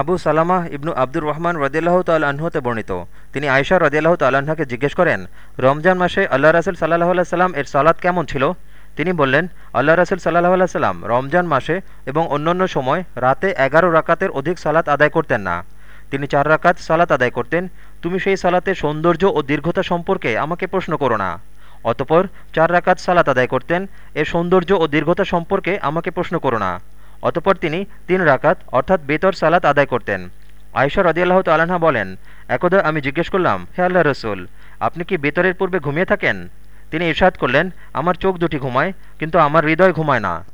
আবু সালামাহ ইবনু আব্দুর রহমান রদিল্লাহ তাল্লাহতে বর্ণিত। তিনি আয়সা রদিল্লাহ তাল্লাহ্নাকে জিজ্ঞেস করেন, রমজান মাসে আল্লাহ রাসুল সাল্লাহ আল্লাহ সাল্লাম এর সালাদ কেমন ছিল? তিনি বললেন, আল্লাহ রাসুল সাল্লাহ আল্লাহ সাল্লাম রমজান মাসে এবং অন্যান্য সময় রাতে এগারো রাকাতের অধিক সালাত আদায় করতেন না। তিনি চার রাকাত সালাত আদায় করতেন, তুমি সেই সালাতের সৌন্দর্য ও দীর্ঘতা সম্পর্কে আমাকে প্রশ্ন করো না। অতপর চার রাকাত সালাত আদায় করতেন এর সৌন্দর্য ও দীর্ঘতা সম্পর্কে আমাকে প্রশ্ন করো না। অতপর তিনি তিন রাকাত, অর্থাৎ বেতর সালাত আদায় করতেন। আয়সা রদিয়াল্লাহ তালাহা বলেন, একদা আমি জিজ্ঞেস করলাম, হে আল্লাহ রসুল, আপনি কি বেতরের পূর্বে ঘুমিয়ে থাকেন? তিনি ইরশাদ করলেন, আমার চোখ দুটি ঘুমায়, কিন্তু আমার হৃদয় ঘুমায় না।